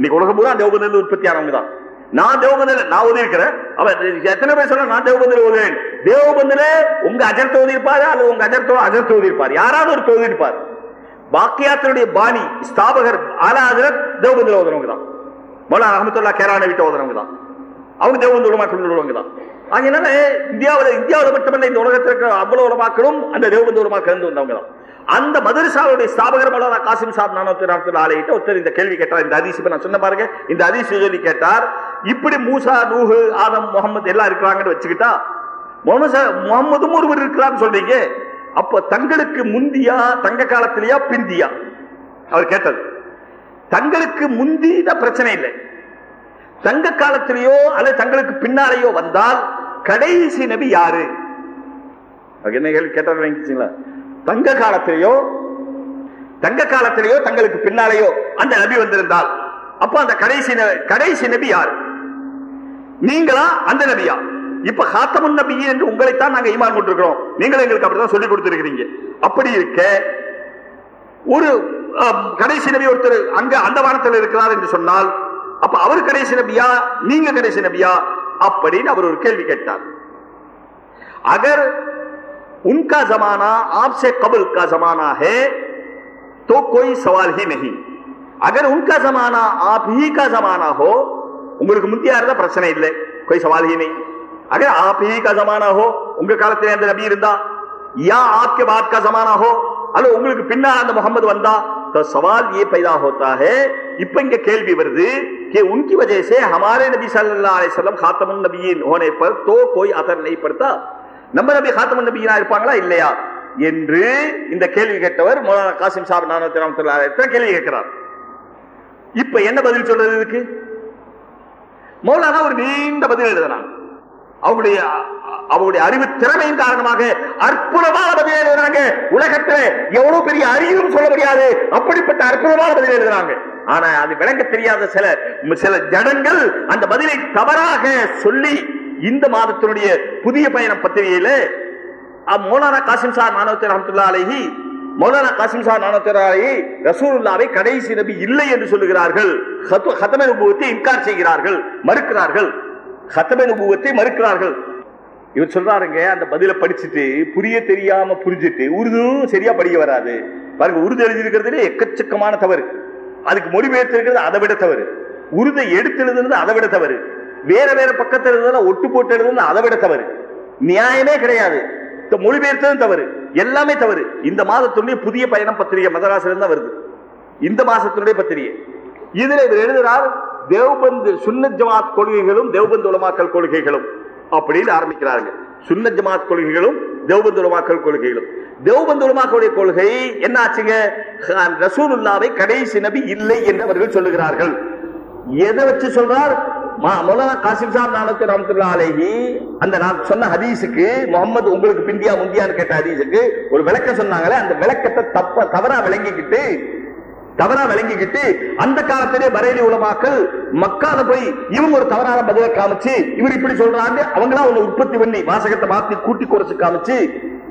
இன்னைக்கு உலகம் பூரா தேவபந்தில உற்பத்தி ஆனவங்க தான் நான் தேவபந்தில நான் ஓதி இருக்கிறேன் அவன் எத்தனை பேர் சொல்ல நான் தேவபந்தில ஓதுவேன் தேவபந்தில உங்க அஜர்த்த ஓதி அல்லது உங்க அஜர்த்தோட அஜர்த்த ஓதி இருப்பார் யாராவது ஒரு ஓதி பாக்கியாத்தனுடைய பாணி ஸ்தாபகர் ஆலா ஹஜரத் தேவபந்தில ஓதுறவங்க தான் மௌலானா ரஹமத்துல்லா கேரான வீட்டை ஓதுறவங்க தான் அவங்க தேவபந்து உலமாக்கள் உள்ளவங்க தான் அதனால இந்தியாவில் இந்தியாவில் மட்டுமல்ல இந்த உலகத்தில் இருக்கிற அவ்வளவு உலமாக்களும் அந்த தேவபந்து உலமாக்கள் இருந்து வந்தவங்க தான் அந்த மதரசாவுடைய ஸ்தாபகர் மௌலானா காசிம் சாப் நானூத்தி நாற்பத்தி ஒருத்தர் இந்த கேள்வி கேட்டார். இந்த அதிசி நான் சொன்ன பாருங்க. இந்த அதிசி சொல்லி கேட்டார். இப்படி மூசா நூஹு ஆதம் முகமது எல்லாம் இருக்கிறாங்கன்னு வச்சுக்கிட்டா முகமது முகமதும் ஒருவர் இருக்கிறான்னு சொல்றீங்க. அப்ப தங்களுக்கு முந்தியா தங்க காலத்திலேயா பிந்தியா? அவர் கேட்டது. தங்களுக்கு முந்தின பிரச்சனை இல்லை. தங்க காலத்திலேயோ அல்லது தங்களுக்கு பின்னாலேயோ வந்தால் கடைசி நபி யாரு? என்ன கேள்வி கேட்டீங்களா தங்க காலத்திலேயோ தங்க காலத்திலேயோ தங்களுக்கு பின்னாலேயோ அந்த நபி வந்திருந்தால் அப்ப அந்த கடைசி ந- கடைசி நபி யார்? நீங்களா அந்த நபியா? இப்ப காத்தமுன் நபி என்று உங்களைத்தான் நாங்க ஈமான் கொண்டிருக்கிறோம். நீங்களும் எங்களுக்கு அப்படிதான் சொல்லி கொடுத்திருக்கிறீங்க. அப்படி இருக்க ஒரு அஹ், கடைசி நபி ஒருத்தர் அங்க அந்த வானத்தில் இருக்கிறார் என்று சொன்னால் அப்ப அவர் கடைசி நபியா நீங்க கடைசி நபியா? அப்படின்னு அவர் ஒரு கேள்வி கேட்டார். ان کا زمانہ آپ سے قبل کا زمانہ ہے تو کوئی سوال ہی نہیں۔ اگر ان کا زمانہ آپ ہی کا زمانہ ہو உங்களுக்கு முந்தைய இருந்தா பிரச்சனை இல்லை கொய் சவால் ஹீ نہیں۔ اگر آپ ہی کا زمانہ ہو உங்க காலத்துல அந்த நபி இருந்தா یا آپ کے بعد کا زمانہ ہو அல்ல உங்களுக்கு பின்னால் அந்த முகமது வந்தா تو سوال یہ پیدا ہوتا ہے இப்ப இங்க கேள்வி வருது کہ ان کی وجہ سے ہمارے نبی صلی اللہ علیہ وسلم خاتم النبیین ہونے پر تو کوئی اثر نہیں پڑتا۔ நம்ம நபி ஹாத்தமன் நபியினா இருப்பாங்களா? இல்லையா? என்று இந்த கேள்வி கேட்டவர் மோலானா காசிம் சாப் நானூத்தி கேள்வி கேட்கிறார். இப்ப என்ன பதில் சொல்றது இதுக்கு? மௌலானா ஒரு நீண்ட பதில் எழுதுறாங்க அவங்களுடைய அவருடைய அறிவு திறமையின் காரணமாக அற்புதமான பதில் எழுதுறாங்க. உலகத்துல எவ்வளவு பெரிய அறிவும் சொல்ல முடியாது. அப்படிப்பட்ட அற்புதமான பதில் எழுதுறாங்க. ஆனா அது விளங்க தெரியாத சில சில ஜடங்கள் அந்த பதிலை தவறாக சொல்லி இந்த மாதத்தினுடைய புதிய பயணம் பத்திரிகையில மௌலானா காசிம் சார் நானூத்தி ரஹமத்துல்லா அலஹி மௌலானா காசிம் சார் நானூத்தி ரசூலுல்லாவை கடைசி நபி இல்லை என்று சொல்லுகிறார்கள். ஹத்து- ஹத்தமே நுபுவத்தை இன்கார் செய்கிறார்கள் மறுக்கிறார்கள். ஹத்தமே நுபுவத்தை மறுக்கிறார்கள். இவர் சொல்றாருங்க அந்த பதில படிச்சுட்டு புரிய தெரியாம புரிஞ்சுட்டு உருதும் சரியா படிக்க வராது. பாருங்க உருது எழுதியிருக்கிறதுல எக்கச்சக்கமான தவறு. அதுக்கு மொழிபெயர்த்திருக்கிறது அதை விட தவறு. உருதை எடுத்து எழுதுனது அதை விட தவறு. வேற வேற பக்கத்தில் எழுதுனா ஒட்டு போட்டு எழுதுறது அதை விட தவறு. நியாயமே கிடையாது. இந்த மொழிபெயர்த்ததும் தவறு. எல்லாமே தவறு. இந்த மாதத்துடைய புதிய பயணம் பத்திரிகை மதராசிலிருந்து தான் வருது. இந்த மாசத்தினுடைய பத்திரிகை. இதுல இவர் எழுதுறார் தேவ்பந்து சுன்ன ஜமாத் கொள்கைகளும் தேவ்பந்து உலமாக்கல் கொள்கைகளும் அப்படின்னு ஆரம்பிக்கிறார்கள். சுன்ன ஜமாத் கொள்கைகளும் தேவ்பந்து உலமாக்கல் கொள்கைகளும். தேவ்பந்து உலமாக்களுடைய கொள்கை என்ன ஆச்சுங்க ஹான் ரசூலுல்லாவை கடைசி நபி இல்லை என்று அவர்கள் சொல்லுகிறார்கள். எதை வச்சு சொல்றார்? மௌலானா காசிம் சாப் நானத்து ரமத்துல்லா அலேஹி அந்த நான் சொன்ன ஹதீஸுக்கு முகமது உங்களுக்கு பிந்தியா முந்தியான்னு கேட்ட ஹதீஸுக்கு ஒரு விளக்கம் சொன்னாங்களே அந்த விளக்கத்தை தப்ப தவறா விளங்கிக்கிட்டு தவறா விளங்கிக்கிட்டு அந்த காலத்திலே பரேலி உலமாக்கள் மக்கால போய் இவங்க ஒரு தவறான பதிலை காமிச்சு இவர் இப்படி சொல்றாங்க அவங்களா ஒண்ணு உற்பத்தி பண்ணி வாசகத்தை மாத்தி கூட்டி குறைச்சு காமிச்சு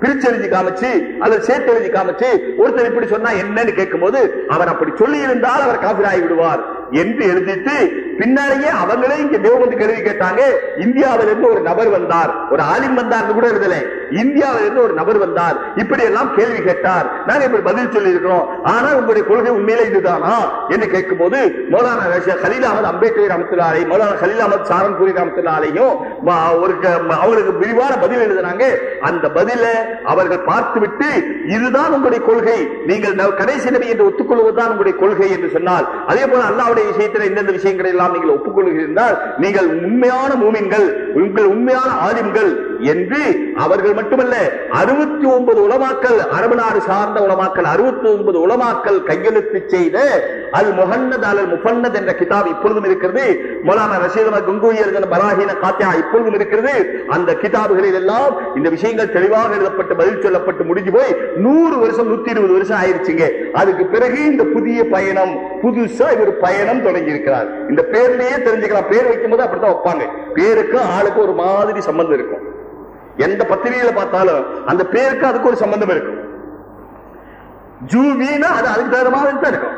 பிரிச்சு காமிச்சு அதை சேர்த்து எழுதி காமிச்சு ஒருத்தர் இப்படி சொன்னா என்னன்னு கேட்கும்போது அவர் அப்படி சொல்லி இருந்தால் அவர் காபிராகி விடுவார் என்று எழுதிட்டு பின்னாலேயே அவங்களே இங்க தேவபந்து கேள்வி கேட்டாங்க. இந்தியாவில இருந்து ஒரு நபர் வந்தார். ஒரு ஆலிம் வந்தார் கூட எழுதல. இந்தியாவில இருந்து ஒரு நபர் வந்தார். இப்படி எல்லாம் கேள்வி கேட்டார். நாங்க இப்படி பதில் சொல்லி இருக்கிறோம் ஆனா உங்களுடைய கொள்கை உண்மையிலே இதுதானா என்று கேட்கும்போது மௌலானா ஹலீல் அகமது அம்பேத்கர் ரமத்துல்லாலை மௌலானா ஹலீல் அகமது சாரன்பூரி ரமத்துல்லாலையும் ஒரு அவங்களுக்கு விரிவான பதில் எழுதினாங்க. அந்த பதில அவர்கள் பார்த்துவிட்டு இதுதான் உங்களுடைய கொள்கை. நீங்கள் கடைசி நபி என்று ஒத்துக்கொள்வதுதான் உங்களுடைய கொள்கை என்று சொன்னால் அதே போல அல்லாவுடைய விஷயத்தில் இந்தந்த விஷயங்களை எல்லாம் நீங்கள் ஒப்புக்கொள்கிறீர்கள் நீங்கள் உண்மையான மூமின்கள் உங்கள் உண்மையான ஆலிம்கள் என்று அவர்கள் மட்டுமல்ல அறுபத்தி ஒன்பது உலமாக்கல் அரபு நாடு சார்ந்த உலமாக்கல் அறுபத்தி ஒன்பது உலமாக்கல் கையெழுத்து செய்த அல் முகன்னத் அல் முஃபன்னத் என்ற கிதாப் இப்பொழுதும் இருக்கிறது. மொலானா ரஷீத் அஹ்மத் கங்கூயி எழுதின காத்தியா இப்பொழுதும் இருக்கிறது. அந்த கிதாபுகளில் எல்லாம் இந்த விஷயங்கள் தெளிவாக எழுதப்பட்டு பதில் சொல்லப்பட்டு முடிஞ்சு போய் நூறு வருஷம் நூத்தி இருபது வருஷம் ஆயிருச்சுங்க. அதுக்கு பிறகு இந்த புதிய பயணம் புதுசா இவர் பயணம் தொடங்கி இருக்கிறார் இந்த பேர்லயே தெரிஞ்சுக்கலாம். பேர் வைக்கும்போது அப்படித்தான் வைப்பாங்க. பேருக்கு ஆளுக்கும் ஒரு மாதிரி சம்பந்தம் இருக்கும். எந்த பத்திரிகையில பார்த்தாலும் அந்த பேருக்கு அதுக்கு ஒரு சம்பந்தம் இருக்கும் ஜூவினா அது அதுக்கு தகுந்த மாதிரி தான் இருக்கும்.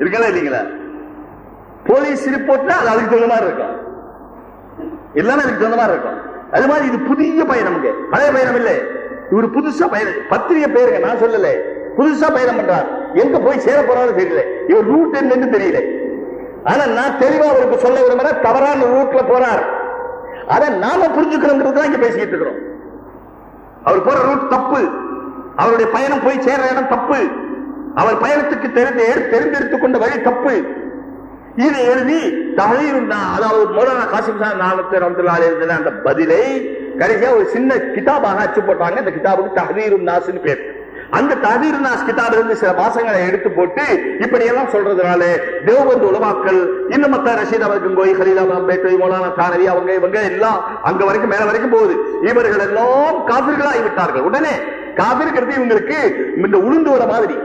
இருக்கல இல்லைங்களா? போலீஸ் ரிப்போர்ட்ல அது அதுக்கு தகுந்த மாதிரி இருக்கும். எல்லாமே அதுக்கு தகுந்த மாதிரி இருக்கும். அது மாதிரி இது புதிய பயணம் பழைய பயணம் இல்லை. இவர் புதுசா பயணம் பத்திரிகை பேருங்க நான் சொல்லல. புதுசா பயணம் பண்றார். எங்க போய் சேர போறாரு தெரியல. இவர் ரூட் என்னன்னு தெரியல. ஆனா நான் தெளிவா அவருக்கு சொல்ல விரும்புறேன் தவறான ரூட்ல போறார். அதை நாம புரிஞ்சுக்கணும் தான் இங்க பேசிக்கிட்டு இருக்கிறோம். அவர் போற ரூட் தப்பு. அவருடைய பயணம் போய் சேர்ற இடம் தப்பு. அவர் பயணத்துக்கு தெரிந்து தெரிந்தெடுத்துக் கொண்ட வழி தப்பு. இதை எழுதி தகவல் அதாவது மௌலானா காசிம் சார் நானூத்தி நாள் எழுதின அந்த பதிலை கடைசியா ஒரு சின்ன கிதாபாக அச்சு போட்டாங்க. அந்த கிதாபுக்கு தகதீரும் நாஸ்னு பேர். அந்த தஹதீர் நாஸ் கிதாபில் இருந்து சில பாசங்களை எடுத்து போட்டு இப்படி எல்லாம் சொல்றதுனால தேவபந்து உலமாக்கள் இன்னும் மத்த ரஷீத் அவர்கள் போய் ஹலீலா பேட்டை மௌலானா தானவி அவங்க இவங்க எல்லாம் அங்க வரைக்கும் மேல வரைக்கும் போகுது. இவர்கள் எல்லாம் காபிர்களாகி விட்டார்கள். உடனே காபிருக்கிறது இவங்களுக்கு இந்த உளுந்து வர மாதிரி.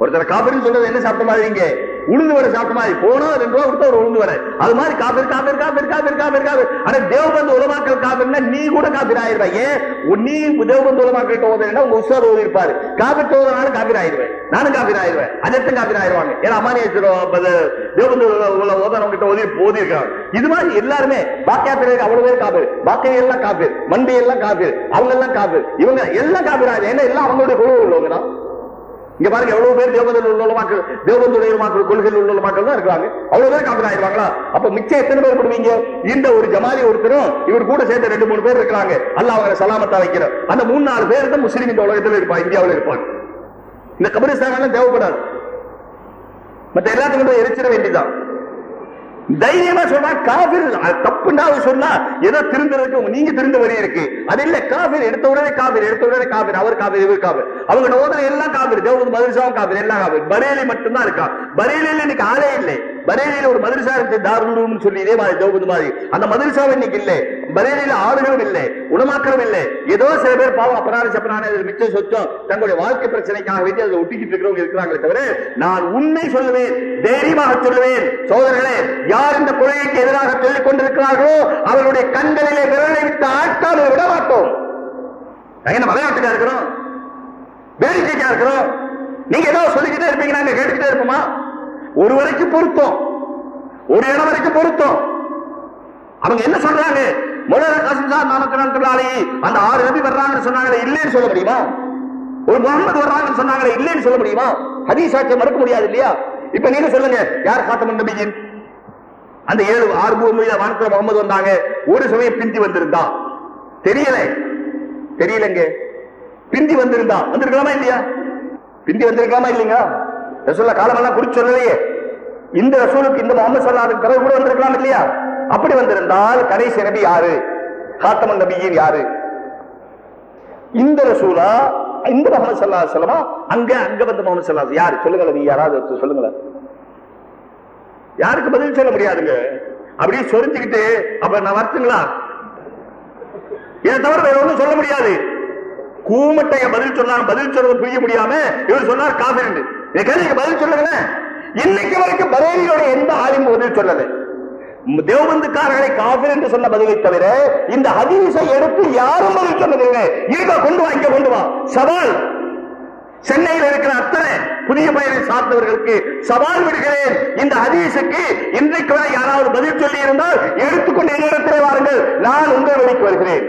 ஒருத்தர் காபிர்னு சொல்றது என்ன சாப்பிட்ட மாதிரிங்க உளுந்து வர சாப்பிட்ட போனா ரெண்டு ரூபா கொடுத்தா ஒரு உளுந்து வர அது மாதிரி காபிர் காபிர் காபிர் காபிர் காபிர் காபிர் ஆனா தேவபந்து உலமாக்கள் காபிர்னா நீ கூட காபிர் ஆயிருவா ஏன்? நீ தேவபந்து உலமாக்கள் ஓதுனா உங்க உஷார் ஓதி இருப்பாரு காபிர் ஓதுனாலும் காபிர் ஆயிருவேன். நானும் காபிர் ஆயிருவேன். அதற்கும் காபிர் ஆயிருவாங்க. ஏன்னா அம்மானி தேவபந்து ஓதனவங்க கிட்ட ஓதி ஓதி இருக்காங்க இது மாதிரி எல்லாருமே பாக்கியாத்திர அவ்வளவு பேர் காபிர் பாக்கிய எல்லாம் காபிர் மண்டி எல்லாம் காபிர் அவங்க எல்லாம் காபிர் இவங்க எல்லாம் காபிர் ஆயிரு ஏன்னா எல்லாம் அவங்களுடைய குழு உள்ளவங்க தான். இங்க பாருங்க எவ்வளவு பேர் தேவபந்தில் உள்ள மக்கள் தேவபந்துடைய மக்கள் கொள்கையில் உள்ள மக்கள் தான் இருக்காங்க அவ்வளவு பேர் காப்பீடு ஆயிடுவாங்களா? அப்ப மிச்சம் எத்தனை பேர் போடுவீங்க? இந்த ஒரு ஜமாதி ஒருத்தரும் இவர் கூட சேர்ந்த ரெண்டு மூணு பேர் இருக்கிறாங்க. அல்ல அவங்க சலாமத்தா வைக்கிற அந்த மூணு நாலு பேர் தான் முஸ்லீம் இந்த உலகத்தில் இருப்பாங்க இந்தியாவில் இருப்பாங்க. இந்த கபிரிஸ்தான் தேவைப்படாது. மத்த எல்லாத்துக்கும் எரிச்சிட வேண்டியதான் தைரியமா சொன்னா காபிர் தப்புண்டா சொன்னா ஏதோ திருந்துறதுக்கு நீங்க திருந்த வரி இருக்கு. அது இல்ல காபிர் எடுத்த உடனே காபிர் எடுத்த உடனே காபிர் அவர் காபிர் இவர் காபிர் அவங்க ஓதனை எல்லாம் காபிர் தேவது மதுரசாவும் காபிர் எல்லாம் காபிர் பரேலி மட்டும்தான் இருக்கா? பரேலியில இன்னைக்கு ஆளே இல்லை. பரேலியில ஒரு மதுரசா இருக்கு தாருன்னு சொல்லி இதே மாதிரி தேவது மாதிரி. அந்த மதுரசாவும் இன்னைக்கு இல்லை. பலேனில ஆளுகளும் இல்லை உணமாக்களும் இல்லை. ஏதோ சில பேர் பாவம் அப்பனான சப்பனான மிச்சம் சொச்சம் தங்களுடைய வாழ்க்கை பிரச்சனைக்காக வேண்டி அதை ஒட்டிக்கிட்டு இருக்கிறவங்க இருக்கிறாங்களே தவிர நான் உண்மை சொல்லுவேன் தைரியமாக சொல்லுவேன். சோதரர்களே யார் இந்த கொள்கைக்கு எதிராக சொல்லிக் கொண்டிருக்கிறார்களோ அவர்களுடைய கண்களிலே விரலை விட்டு ஆட்கால் விட மாட்டோம். என்ன விளையாட்டுக்கா இருக்கிறோம்? வேடிக்கைக்கா இருக்கிறோம்? நீங்க ஏதோ சொல்லிக்கிட்டே இருப்பீங்க நாங்க கேட்டுக்கிட்டே இருப்போமா? ஒரு வரைக்கும் பொருத்தம். ஒரு இடம் வரைக்கும் பொருத்தம். அவங்க என்ன சொல்றாங்க? மொழ காசிம்சார் நாமக்கலாளி அந்த ஆறு நபி வர்றாங்கன்னு சொன்னாங்களே இல்லைன்னு சொல்ல முடியுமா? ஒரு முகமது வர்றாங்கன்னு சொன்னாங்களே இல்லைன்னு சொல்ல முடியுமா? ஹதீசாட்சியை மறுக்க முடியாது இல்லையா? இப்ப நீங்க சொல்லுங்க யார் காத்தமன் நபியின்? அந்த ஏழு ஆறு பூமி வானத்துல முகமது வந்தாங்க. ஒரு சமயம் பிந்தி வந்திருந்தா. தெரியல. தெரியலங்க. பிந்தி வந்திருந்தா. வந்திருக்கலாமா இல்லையா? பிந்தி வந்திருக்கலாமா இல்லைங்க ரசூல்லா காலமெல்லாம் குறிச்சு சொல்லலையே. இந்த ரசூலுக்கு இந்த முகமது சல்லாதுக்கு பிறகு கூட வந்திருக்கலாம் இல்லையா? அப்படி வந்திருந்தால் கடைசி நபி யாரு? காத்தமன் நபியின் யாரு? இந்த ரசூலா இந்த முகமது சல்லா சொல்லமா அங்க அங்க வந்த முகமது சல்லா யாரு? சொல்லுங்க நீ யாராவது சொல்லுங்களேன். யாருக்கு பதில் சொல்ல முடியாதுங்க. அப்படியே சொரிஞ்சுக்கிட்டு அப்ப நான் வரட்டுங்களா? இதை தவிர வேற ஒன்றும் சொல்ல முடியாது. கூமட்டைய பதில் சொன்னாங்க பதில் சொல்றது புரிய முடியாம இவர் சொன்னார் காபிர் பதில் சொல்லுங்களேன். இன்னைக்கு வரைக்கும் பரேலியோட எந்த ஆலிமும் பதில் சொல்லலை. தேவபந்துக்காரர்களை காபிர் என்று சொன்ன பதிலை தவிர இந்த ஹதீஸை எடுத்து யாரும் பதில் சொன்னதில்லை இருக்க கொண்டு வா இங்க கொண்டு வா. சவால். சென்னையில் இருக்கிற அத்தனை புதிய பெயரை சார்ந்தவர்களுக்கு சவால் விடுகிறேன். இந்த ஹதீஸுக்கு இன்றைக்கு வரை யாராவது பதில் சொல்லி இருந்தால் எடுத்துக்கொண்டு என்னிடத்திலே வாருங்கள். நான் உங்கள் வழிக்கு வருகிறேன்.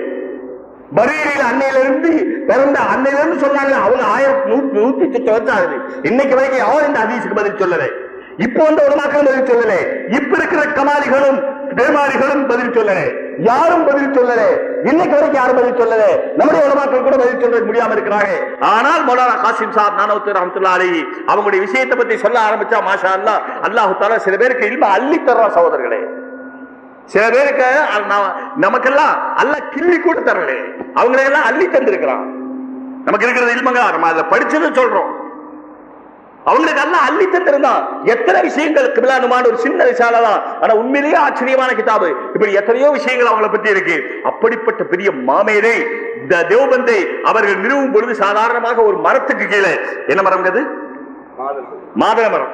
பரீரில் அன்னையிலிருந்து பிறந்த அன்னையிலிருந்து சொன்னாங்க அவங்க ஆயிரத்தி நூத்தி நூத்தி சொச்சம் வச்சாரு இன்னைக்கு வரைக்கும் யாரும் இந்த ஹதீஸுக்கு பதில் சொல்லலை. இப்போ வந்த உலமாக்கள் பதில் சொல்லல. இப்ப இருக்கிற கமாலிகளும் பேமாரிகளும் பதில் சொல்லல. யாரும் பதில் சொல்லல. இன்னைக்கு வரைக்கும் யாரும் பதில் சொல்லல. நம்முடைய உலமாக்கள் கூட பதில் சொல்ல முடியாம இருக்கிறாங்க. ஆனால் மௌலானா காசிம் சாப் நானூத்தி ரஹமத்துல்லா அலி அவங்களுடைய விஷயத்தை பத்தி சொல்ல ஆரம்பிச்சா மாஷா அல்லா அல்லாஹு தாலா சில பேருக்கு இல்ம அள்ளி தர்றா சகோதரர்களே. சில பேருக்கு நமக்கெல்லாம் அல்ல கிள்ளி கூட தரல. அவங்களெல்லாம் அள்ளி தந்திருக்கிறான். நமக்கு இருக்கிறது இல்மங்களா நம்ம அதை படிச்சது சொல்றோம். அவங்களுக்கு எல்லாம் அள்ளி தந்திருந்தான். எத்தனை விஷயங்கள் கிபிலானுமான ஒரு சின்ன விஷால தான். ஆனா உண்மையிலேயே ஆச்சரியமான கிதாபு. இப்படி எத்தனையோ விஷயங்கள் அவங்களை பத்தி இருக்கு. அப்படிப்பட்ட பெரிய மாமேரை இந்த தேவபந்தை அவர்கள் நிறுவும் பொழுது சாதாரணமாக ஒரு மரத்துக்கு கீழே என்ன மரம் அது மாதள மரம்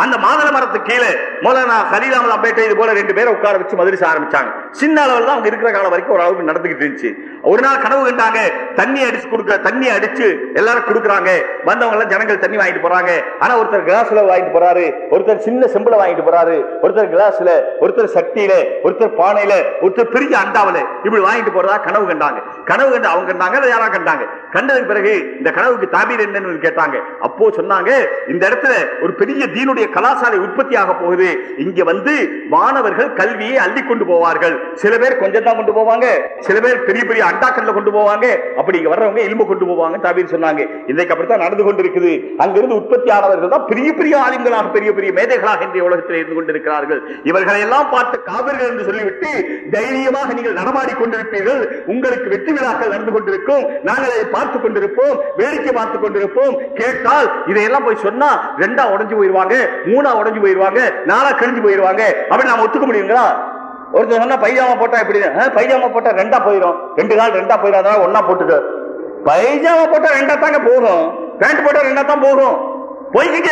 அந்த மாதள மரத்துக்கு கீழே மௌலானா ஹரிராமல் அம்பேட்டை இது போல ரெண்டு பேரை உட்கார வச்சு மதுரிச ஆரம்பிச்சாங்க. சின்ன அளவில் தான் அவங்க இருக்கிற காலம் வரைக்கும் ஒரு அளவுக்கு நடந்துகிட்டு இருந்துச்சு. ஒரு நாள் கனவு கண்டாங்க தண்ணி அடிச்சு கொடுக்க தண்ணி அடிச்சு எல்லாரும் கொடுக்குறாங்க. வந்தவங்க எல்லாம் ஜனங்கள் தண்ணி வாங்கிட்டு போறாங்க. ஆனா ஒருத்தர் கிளாஸ்ல வாங்கிட்டு போறாரு ஒருத்தர் சின்ன செம்புல வாங்கிட்டு போறாரு ஒருத்தர் கிளாஸ்ல ஒருத்தர் சக்தியில ஒருத்தர் பானையில ஒருத்தர் பெரிய அண்டாவில இப்படி வாங்கிட்டு போறதா கனவு கண்டாங்க. கனவு கண்டு அவங்க கண்டாங்க அதை யாரா கண்டாங்க. கண்டதுக்கு பிறகு இந்த கனவுக்கு தாபீர் என்னன்னு கேட்டாங்க. அப்போ சொன்னாங்க இந்த இடத்துல ஒரு பெரிய தீனுடைய கலாசாலை உற்பத்தி ஆக போகுது. இங்க வந்து மாணவர்கள் கல்வியை அள்ளி கொண்டு போவார்கள். சில பேர் கொஞ்சம் தான் கொண்டு போவாங்க. சில பேர் பெரிய பெரிய அண்டாக்கல்ல கொண்டு போவாங்க. அப்படி இங்க வர்றவங்க இல்மு கொண்டு போவாங்க தாபீர் சொன்னாங்க. இன்றைக்கு அப்படித்தான் நடந்து கொண்டிருக்குது. அங்கிருந்து உற்பத்தியானவர்கள் தான் பெரிய பெரிய ஆளுங்களாக பெரிய பெரிய மேதைகளாக இன்றைய உலகத்தில் இருந்து கொண்டிருக்கிறார்கள். இவர்களை எல்லாம் பார்த்து காவிர்கள் என்று சொல்லிவிட்டு தைரியமாக நீங்கள் நடமாடி கொண்டிருப்பீர்கள். உங்களுக்கு வெற்றி விழாக்கள் நடந்து கொண்டிருக்கும். நாங்கள் அதை பார்த்துக் கொண்டிருப்போம். வேடிக்கை பார்த்துக் கொண்டிருப்போம். கேட்டால் இதையெல்லாம் போய் சொன்னா ரெண்டா உடைஞ்சு போயிருவாங்க. மூணா உடஞ்சு போயிருவாங்க நாலா கழிஞ்சு போயிருவாங்க. அப்படின்னு நாம ஒத்துக்க முடியுங்களா? ஒருத்தர் சொன்னா பைஜாமா போட்டா எப்படி? ஆ, பைஜாமா போட்டா ரெண்டா போயிடும் ரெண்டு நாள் ரெண்டா போயிடும் அதனால ஒன்னா போட்டுட்டு பைஜாமா போட்டா ரெண்டா தாங்க போகும். பேண்ட் போட்டா ரெண்டா தான் போகும். போய்க்கிங்க.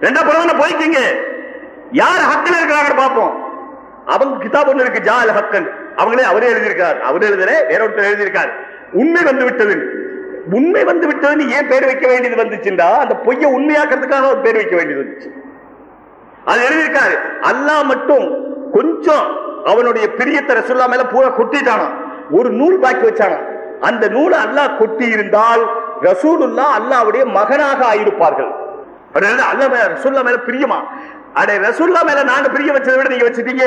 ரெண்டா போறவங்க போய்க்கிங்க. யார் ஹக்கில் இருக்கிறாங்கன்னு பார்ப்போம். அவங்க கிதாப் ஒண்ணு இருக்கு ஜா அல் ஹக்கன். அவங்களே அவரே எழுதியிருக்கார். அவரே எழுதுற வேற ஒருத்தர் எழுதியிருக்கார். உண்மை வந்து விட்டது. உண்மை வந்து விட்டதுன்னு ஏன் பேர் வைக்க வேண்டியது வந்துச்சுண்டா? அந்த பொய்யை உண்மையாக்குறதுக்காக ஒரு பேர் வைக்க வேண்டியது வந்துச்சு. அது எழுதியிருக்காரு அல்லாஹ் மட்டும் கொஞ்சம் அவனுடைய பிரியத்தை ரசுல்லா மேல பூரா கொட்டிட்டானா ஒரு நூல் பாக்கி வச்சானா அந்த நூலை அல்லாஹ் கொட்டி இருந்தால் ரசூலுல்லா அல்லாஹ்வுடைய மகனாக ஆயிருப்பார்கள். அல்ல மேல ரசூல்லா மேல பிரியமா? அடே ரசூல்லா மேல நாங்க பிரிய வச்சதை விட நீங்க வச்சுட்டீங்க.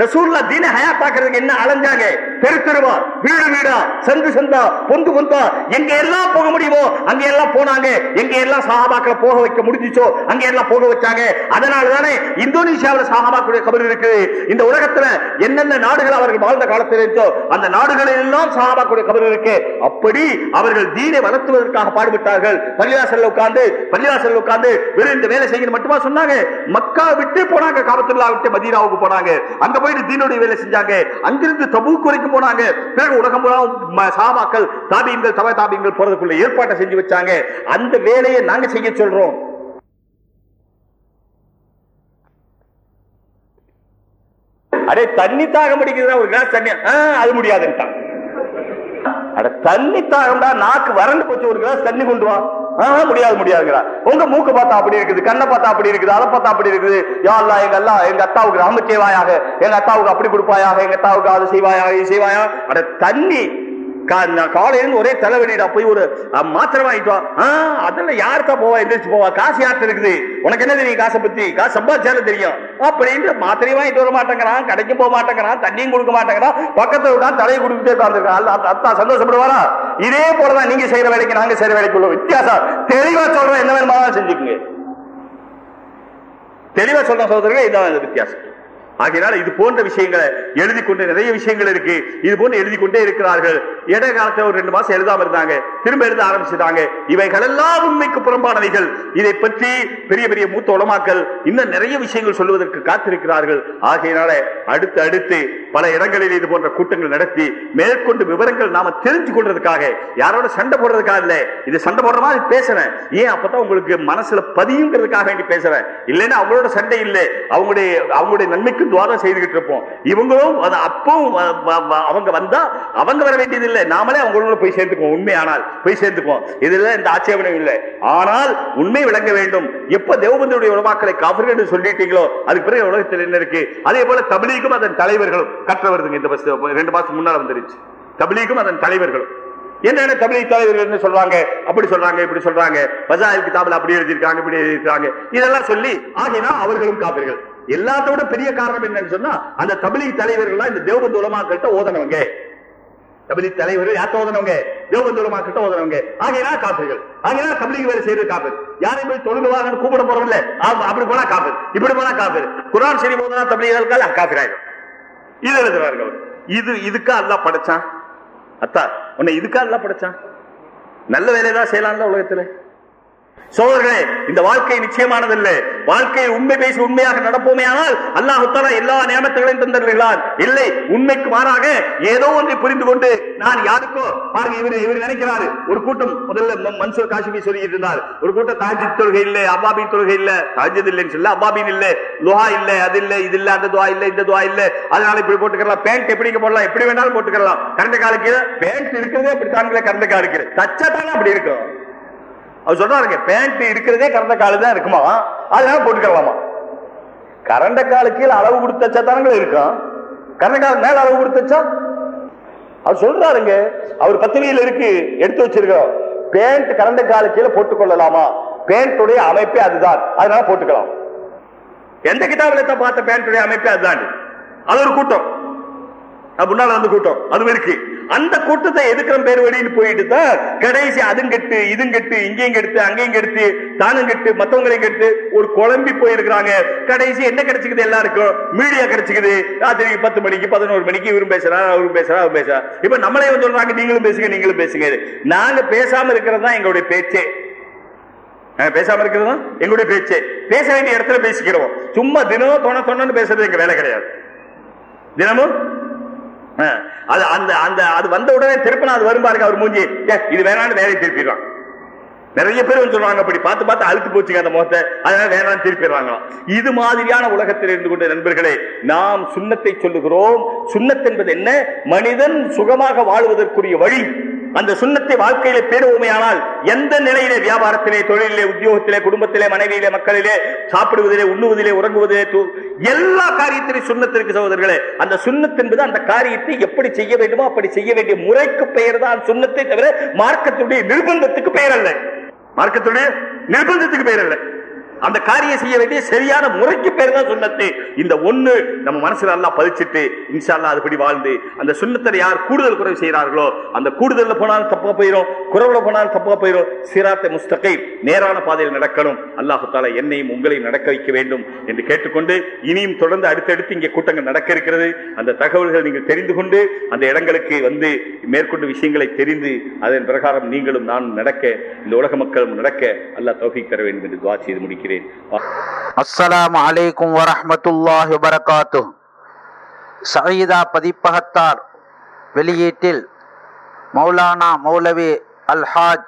ரசூல்லா தீன ஹயாத்தாக்குறதுக்கு என்ன அலைஞ்சாங்க? தெரு தெருவா வீடு வீடா சந்து சந்தா பொந்து பொந்தா எங்க எல்லாம் போக முடியுமோ அங்க எல்லாம் போனாங்க. எங்க எல்லாம் சாகாபாக்களை போக வைக்க முடிஞ்சுச்சோ அங்க எல்லாம் போக வச்சாங்க. அதனால தானே இந்தோனேஷியாவில் சஹாபாக்களுடைய கபர் இருக்கு. இந்த உலகத்துல என்னென்ன நாடுகள் அவர்கள் வாழ்ந்த காலத்தில் இருந்தோ அந்த நாடுகளில் எல்லாம் சஹாபாக்களுடைய கபர் இருக்கு. அப்படி அவர்கள் தீனை வளர்த்துவதற்காக பாடுபட்டார்கள். பள்ளிவாசல்ல உட்கார்ந்து பள்ளிவாசல்ல உட்கார்ந்து வெறும் இந்த வேலை செய்யணும் மட்டுமா சொன்னாங்க? மக்கா விட்டு போனாங்க காபத்துல்லா விட்டு மதீனாவுக்கு போனாங்க. அங்க போயிட்டு தீனுடைய வேலை செஞ்சாங்க. அங்கிருந்து தபூக் வரைக்கும் போனாங்க. பிறகு உலகம் சாபாக்கள் தாபியங்கள் தவ தாபியங்கள் போறதுக்குள்ள ஏற்பாட்டை செஞ்சு வச்சாங்க. அந்த வேலையை நாங்க செய்ய சொல்றோம். அடே தண்ணி தாகம் அடிக்கிறதா ஒரு கிளாஸ் தண்ணி. அது முடியாதுன்ட்டான். அட தண்ணி தாகம்டா நாக்கு வறண்டு போச்சு ஒரு கிளாஸ் தண்ணி கொண்டு வா. ஆஹா முடியாது முடியாதுங்கிறார் உங்க மூக்கு பார்த்தா அப்படி இருக்குது கண்ணை பார்த்தா அப்படி இருக்குது அதை பார்த்தா அப்படி இருக்குது. யா அல்லாஹ் எங்க அல்லா எங்க அத்தாவுக்கு ரஹமத் செய்வாயாக எங்க அத்தாவுக்கு அப்படி கொடுப்பாயாக எங்க அத்தாவுக்கு அது செய்வாயாக செய்வாயா அட தண்ணி காலையில ஒரே தலைவலிடா போய் ஒரு மாத்திரை வாங்கிட்டு வா. ஆ, அதெல்லாம் யாருக்கா போவா எந்திரிச்சு போவா? காசு யார்கிட்ட இருக்குது? உனக்கு என்ன தெரியும் காசை பத்தி? காசு சம்பாதிச்சாலும் தெரியும். அப்படின்னு மாத்திரையும் வாங்கிட்டு வர மாட்டேங்கிறான் கடைக்கும் போக மாட்டேங்கிறான் தண்ணியும் கொடுக்க மாட்டேங்கிறான் பக்கத்துல விட்டா தலையை கொடுத்துட்டே உட்கார்ந்துருக்கான் அத்தா- சந்தோஷப்படுவாரா? இதே போலதான் நீங்க செய்யற வேலைக்கு நாங்க செய்யற வேலைக்கு உள்ள வித்தியாசம். தெளிவா சொல்றோம் என்ன வேணுமானாலும் செஞ்சுக்குங்க. தெளிவா சொல்ற சகோதரர்கள் இதான் இந்த வித்தியாசம். ஆகையினால இது போன்ற விஷயங்களை எழுதி கொண்டு நிறைய விஷயங்கள் இருக்கு. இது போன்று எழுதி கொண்டே இருக்கிறார்கள். இடை காலத்துல ஒரு ரெண்டு மாசம் எழுதாம இருந்தாங்க. திரும்ப எழுத ஆரம்பிச்சுட்டாங்க. இவைகள் எல்லாம் உண்மைக்கு புறம்பானவைகள். இதை பற்றி பெரிய பெரிய மூத்த உலமாக்கல் இன்னும் நிறைய விஷயங்கள் சொல்வதற்கு காத்திருக்கிறார்கள். ஆகையினால அடுத்து அடுத்து பல இடங்களில் இது போன்ற கூட்டங்கள் நடத்தி மேற்கொண்டு விவரங்கள் நாம தெரிஞ்சு கொள்றதுக்காக யாரோட சண்டை போடுறதுக்காக இல்ல இது சண்டை போடுற மாதிரி பேசுறேன். ஏன் அப்பதான் உங்களுக்கு மனசுல பதியுங்கிறதுக்காக வேண்டி பேசுறேன். இல்லைன்னா அவங்களோட சண்டை இல்லை. அவங்களுடைய அவங்களுடைய நன்மைக்கு துவாரம் செய்துகிட்டு இருப்போம். இவங்களும் அது அப்பவும் அவங்க வந்தா அவங்க வர வேண்டியதில்லை. நாமளே அவங்களோட போய் சேர்ந்துக்குவோம் உண்மையானால். போய் சேர்ந்துக்குவோம். இதுல இந்த ஆட்சேபனம் இல்லை. ஆனால் உண்மை விளங்க வேண்டும். எப்ப தேவபந்தியுடைய உலமாக்களை காபிர்கள் என்று சொல்லிட்டீங்களோ அதுக்கு பிறகு உலகத்தில் என்ன இருக்கு? அதே போல தபிலீக்கும் அதன் தலைவர்களும். கற்ற வருதுங்க இந்த பஸ் ரெண்டு மாசம் முன்னால வந்துருச்சு. தபிலீக்கும் அதன் தலைவர்களும். என்னென்ன தமிழ் தலைவர்கள் சொல்றாங்க அப்படி சொல்றாங்க இப்படி சொல்றாங்க. பஜாயில் கிதாபில் அப்படி எழுதியிருக்காங்க இப்படி எழுதியிருக்காங்க. இதெல்லாம் சொல்லி ஆகினா அவர்களும் காப்பீர்கள். எல்லாத்தோட பெரிய காரணம் என்னன்னு சொன்னா அந்த தமிழி தலைவர்கள் இந்த தேவபந்து உலமாக்கிட்ட ஓதனவங்க. தமிழி தலைவர்கள் யார்த்த ஓதனவங்க? தேவபந்து உலமாக்கிட்ட ஓதனவங்க. ஆகையா காப்பீர்கள். ஆகையா தமிழ் வேலை செய்யறது காப்பீர். யாரையும் போய் தொழுகுவாங்கன்னு கூப்பிட போறோம்ல ஆமா, அப்படி போனா காப்பீர். இப்படி போனா காப்பீர். குரான் சரி போதுனா தமிழர்களுக்கு காப்பீராயிடும் இது எழுதுறார்கள் இது இதுக்கா அல்லாஹ் படைச்சான்? அத்தா உன்னை இதுக்கா எல்லாம் படைச்சான்? நல்ல வேலையதான் செய்யலாம்ல உலகத்துல? சோதர்களே இந்த வாழ்க்கை நிச்சயமானதல்ல. வாழ்க்கையை உண்மை பேசி உண்மையாக நடப்போமே ஆனால் அல்லாஹுத்தாலா எல்லா நியமத்துகளையும் தந்தருகிறார் இல்லை உண்மைக்கு மாறாக ஏதோ ஒன்றை புரிந்து கொண்டு நான் யாருக்கோ பாருங்க இவர் இவர் நினைக்கிறாரு. ஒரு கூட்டம் முதல்ல மன்சூர் காஷ்மீர் சொல்லிட்டு இருந்தார். ஒரு கூட்டம் தாஜித் தொழுகை இல்லை அபாபி தொழுகை இல்ல தாஜித் இல்லைன்னு சொல்ல அபாபின் இல்ல துஹா இல்ல அது இல்ல இது இல்ல அந்த துவா இல்ல இந்த துவா இல்ல. அதனால இப்படி போட்டுக்கலாம். பேண்ட் எப்படி போடலாம்? எப்படி வேணாலும் போட்டுக்கலாம். கரண்ட் காலுக்கு பேண்ட் இருக்கிறதே அப்படி தாங்களே கரண்ட் காலுக்கு தச்சா தானே அப்படி இருக்கும். அவர் சொல்றாருங்க பேண்ட் இருக்கிறதே கரண்ட காலு தான் இருக்குமா? அதனால போட்டுக்கலாமா? கரண்ட காலு கீழே அளவு கொடுத்தச்சா தானங்களே இருக்கும் கரண்ட கால மேல அளவு கொடுத்தச்சா அவர் சொல்றாருங்க அவர் பத்திரிகையில் இருக்கு எடுத்து வச்சிருக்கோம் பேண்ட் கரண்ட காலு கீழே போட்டுக்கொள்ளலாமா? பேண்டுடைய பேண்ட்டுடைய அமைப்பே அதுதான். அதனால போட்டுக்கலாம். எந்த கிதாபில பார்த்த பேண்ட்டுடைய அமைப்பே அதுதான்? அது ஒரு கூட்டம். அது முன்னால அந்த கூட்டம். அதுவும் இருக்கு. அந்த கூட்டத்தை எதுக்கிற பேர் வழின்னு போயிட்டு தான் கடைசி அதுவும் கெட்டு இதுவும் கெட்டு இங்கேயும் கெடுத்து அங்கேயும் கெடுத்து தானும் கெட்டு மத்தவங்களையும் கெடுத்து ஒரு குழம்பி போயிருக்கிறாங்க. கடைசி என்ன கிடைச்சிக்குது எல்லாருக்கும்? மீடியா கிடைச்சிக்குது. ராத்திரி பத்து மணிக்கு பதினோரு மணிக்கு இவரும் பேசுறாரு அவரும் பேசுறா அவர் பேசுறா. இப்ப நம்மளே வந்து சொல்றாங்க நீங்களும் பேசுங்க நீங்களும் பேசுங்க. நாங்க பேசாம இருக்கிறது தான் எங்களுடைய பேச்சே. பேசாம இருக்கிறது தான் எங்களுடைய பேச்சே. பேச வேண்டிய இடத்துல பேசிக்கிறோம். சும்மா தினம் தொண தொண்ணு பேசுறது எங்க வேலை கிடையாது. தினமும் அது அந்த அந்த அது வந்த உடனே திருப்பினா அது வரும் பாருங்க அவர் மூஞ்சி. ஏ, இது வேணான்னு வேலையை திருப்பிடுவான். நிறைய பேர் வந்து சொல்றாங்க அப்படி பார்த்து பார்த்து அழுத்து போச்சுங்க அந்த முகத்தை. அதனால வேணாம் திருப்பிடுறாங்களாம். இது மாதிரியான உலகத்தில் இருந்து கொண்ட நண்பர்களே நாம் சுண்ணத்தை சொல்லுகிறோம். சுண்ணத் என்பது என்ன? மனிதன் சுகமாக வாழ்வதற்குரிய வழி. அந்த சுண்ணத்தை வாழ்க்கையிலே பேணுவோமையானால் எந்த நிலையிலே வியாபாரத்திலே தொழிலே உத்தியோகத்திலே குடும்பத்திலே மனைவியிலே மக்களிலே சாப்பிடுவதிலே உண்ணுவதிலே உறங்குவதிலே தூ- எல்லா காரியத்திலே சுண்ணத்திற்கு சகோதரர்களே அந்த சுண்ணத் என்பது அந்த காரியத்தை எப்படி செய்ய வேண்டுமோ அப்படி செய்ய வேண்டிய முறைக்கு பெயர் தான் சுண்ணத்தை தவிர மார்க்கத்துடைய நிர்பந்தத்துக்கு பெயர் அல்ல. மார்க்கத்துடைய நிர்பந்தத்துக்கு பெயர் அல்ல. அந்த காரியம் செய்ய வேண்டிய சரியான முறைக்கு பேர் தான் சுண்ணத்து. இந்த ஒண்ணு நம்ம மனசுல நல்லா பதிச்சிட்டு இன்ஷா அல்லாஹ் அதுபடி வாழ்ந்து அந்த சுண்ணத்தை யார் கூடுதல் குறைவு செய்கிறார்களோ அந்த கூடுதல்ல போனாலும் தப்பா போயிடும் குறைவுல போனாலும் தப்பா போயிடும் சிராத்தை முஸ்தகை நேரான பாதையில் நடக்கணும். அல்லாஹு தாலா என்னையும் உங்களையும் நடக்க வைக்க வேண்டும் என்று கேட்டுக்கொண்டு இனியும் தொடர்ந்து அடுத்தடுத்து இங்கே கூட்டங்கள் நடக்க இருக்கிறது. அந்த தகவல்கள் நீங்கள் தெரிந்து கொண்டு அந்த இடங்களுக்கு வந்து மேற்கொண்டு விஷயங்களை தெரிந்து அதன் பிரகாரம் நீங்களும் நான் நடக்க இந்த உலக மக்களும் நடக்க அல்லாஹ் தௌஃபீக் தர வேண்டும் என்று துவா செய்து முடிக்கிறேன். அஸ்ஸலாமு அலைக்கும் வரமத்துல்லாஹி வரகாத்து சயீதா பதிப்பகத்தார் வெளியீட்டில் மௌலானா மௌலவி அல்ஹாஜ்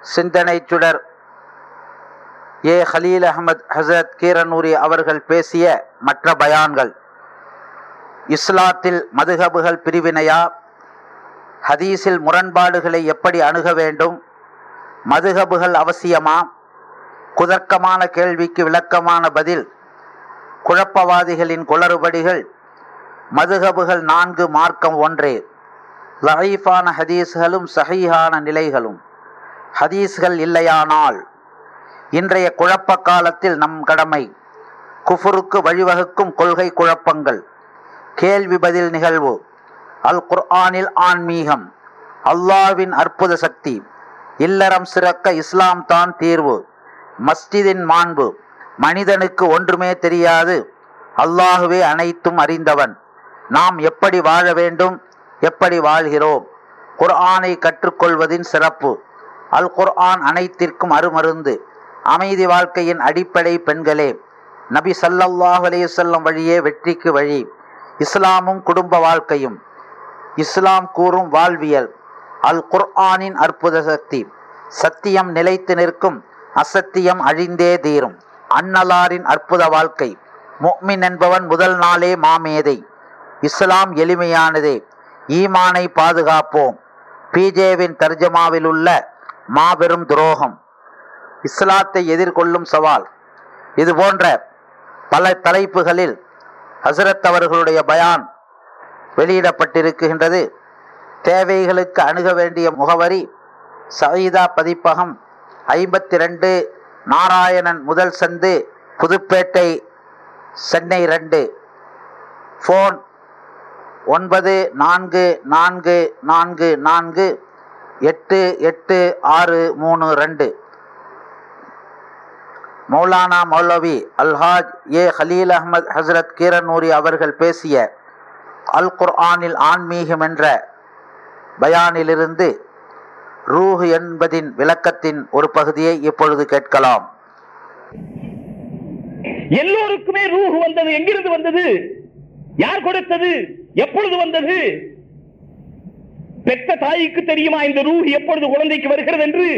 சிந்தனை சுடர் ஏ ஹலீல் அஹமத் ஹசரத் கீரனூரி அவர்கள் பேசிய மற்ற பயான்கள். இஸ்லாத்தில் மதுகபுகள் பிரிவினையா? ஹதீஸில் முரண்பாடுகளை எப்படி அணுக வேண்டும்? மதுகபுகள் அவசியமா? குதர்க்கமான கேள்விக்கு விளக்கமான பதில். குழப்பவாதிகளின் குளறுபடிகள் மதுகபுகள் நான்கு மார்க்கம் ஒன்றே. லஹீஃபான ஹதீஸ்களும் சஹீஹான நிலைகளும். ஹதீஸ்கள் இல்லையானால் இன்றைய குழப்ப காலத்தில் நம் கடமை குஃபுருக்கு வழிவகுக்கும் கொள்கை குழப்பங்கள். கேள்வி பதில் நிகழ்வு அல் குர்ஆனில் ஆன்மீகம் அல்லாவின் அற்புத சக்தி. இல்லறம் சிறக்க இஸ்லாம் தான் தீர்வு. மஸ்ஜிதின் மாண்பு. மனிதனுக்கு ஒன்றுமே தெரியாது. அல்லாஹுவே அனைத்தும் அறிந்தவன். நாம் எப்படி வாழ வேண்டும்? எப்படி வாழ்கிறோம்? குர்ஆனை கற்றுக்கொள்வதின் சிறப்பு. அல் குர்ஆன் அனைத்திற்கும் அருமருந்து. அமைதி வாழ்க்கையின் அடிப்படை பெண்களே நபி ஸல்லல்லாஹு அலைஹி வழியே வெற்றிக்கு வழி. இஸ்லாமும் குடும்ப வாழ்க்கையும். இஸ்லாம் கூறும் வாழ்வியல். அல் குர்ஆனின் அற்புத சக்தி. சத்தியம் நிலைத்து நிற்கும். அசத்தியம் அழிந்தே தீரும். அன்னலாரின் அற்புத வாழ்க்கை. முக்மின் என்பவன் முதல் நாளே மாமேதை. இஸ்லாம் எளிமையானதே. ஈமானை பாதுகாப்போம். பிஜேவின் தர்ஜமாவில் உள்ள மாபெரும் துரோகம். இஸ்லாத்தை எதிர்கொள்ளும் சவால். இது போன்ற பல தலைப்புகளில் ஹசரத் அவர்களுடைய பயான் வெளியிடப்பட்டிருக்கின்றது. தேவைகளுக்கு அணுக வேண்டிய முகவரி சயீதா பதிப்பகம் ஐம்பத்தி ரெண்டு நாராயணன் முதல் சந்து புதுப்பேட்டை சென்னை ரெண்டு. ஃபோன் ஒன்பது நான்கு நான்கு நான்கு நான்கு எட்டு எட்டு ஆறு மூணு ரெண்டு. மௌலானா மௌலவி அல்ஹாஜ் ஏ ஹலீல் அஹ்மத் ஹசரத் கீரனூரி அவர்கள் பேசிய அல் குர்ஆனில் ஆன்மீகம் என்ற பயானிலிருந்து ரூஹ் என்பதின் விளக்கத்தின் ஒரு பகுதியை இப்பொழுது கேட்கலாம். எல்லோருக்குமே ரூஹ் வந்தது. எங்கிருந்து வந்தது? யார் கொடுத்தது? எப்பொழுது வந்தது? பெற்ற தாய்க்கு தெரியுமா இந்த ரூஹ் எப்பொழுது குழந்தைக்கு வருகிறது என்று?